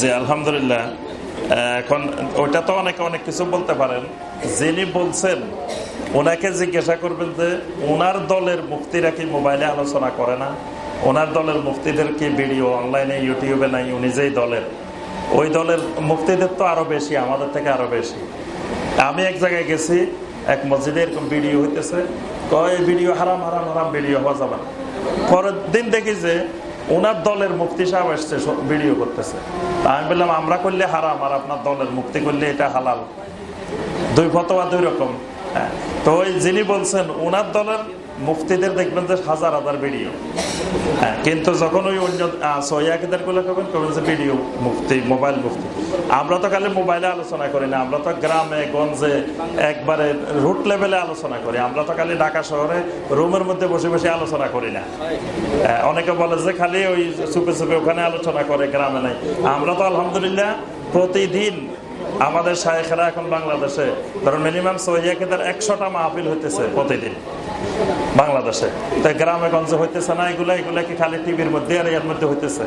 জি আলহামদুলিল্লাহ এখন ওইটা তো অনেকে অনেক কিছু বলতে পারেন। যিনি বলছেন, ওনাকে জিজ্ঞাসা করবেন যে ওনার দলের মুক্তিরা কি মোবাইলে আলোচনা করে না? ওনার দলের মুক্তিদের কি ভিডিও অনলাইনে, ইউটিউবে নাই? উনি যেই দলের, ওই দলের মুক্তিদের তো আরও বেশি, আমাদের থেকে আরও বেশি। আমি এক জায়গায় গেছি, এক মসজিদে এরকম ভিডিও হইতেছে, কয় ভিডিও হারাম হারাম হারাম ভিডিও হওয়া যাবে পরের দিন দেখি যে ওনার দলের মুক্তি সাহেব এসছে ভিডিও করতেছে আমি বললাম, আমরা করলে হারাম, আর আপনার দলের মুক্তি করলে এটা হালাল দুই ফতোয়া দুই রকম হ্যাঁ। তো ওই যিনি বলছেন, ওনার দলের মুফতিদের দেখবেন যে হাজার হাজার ভিডিও। হ্যাঁ কিন্তু যখন ওই অন্য সহিদেরগুলো করবেন করবেন যে ভিডিও মুফতি মোবাইল মুফতি। আমরা তো খালি মোবাইলে আলোচনা করি না আমরা তো গ্রামে গঞ্জে একবারে রুট লেভেলে আলোচনা করি। আমরা তো খালি ঢাকা শহরে রুমের মধ্যে বসে বসে আলোচনা করি না। হ্যাঁ, অনেকে বলে যে খালি ওই চুপে চুপে ওখানে আলোচনা করে গ্রামে নাই। আমরা তো আলহামদুলিল্লাহ প্রতিদিন আমাদের শায়েখেরা এখন বাংলাদেশে ধরো মিনিমাম সহিয়াকেদের একশোটা মাহফিল হইতেছে প্রতিদিন। বাংলাদেশে। তাই গ্রামে গঞ্জে হইতেছে না, এগুলা এগুলা কি খালি টিভির মধ্যে আর এর মধ্যে হইতেছে?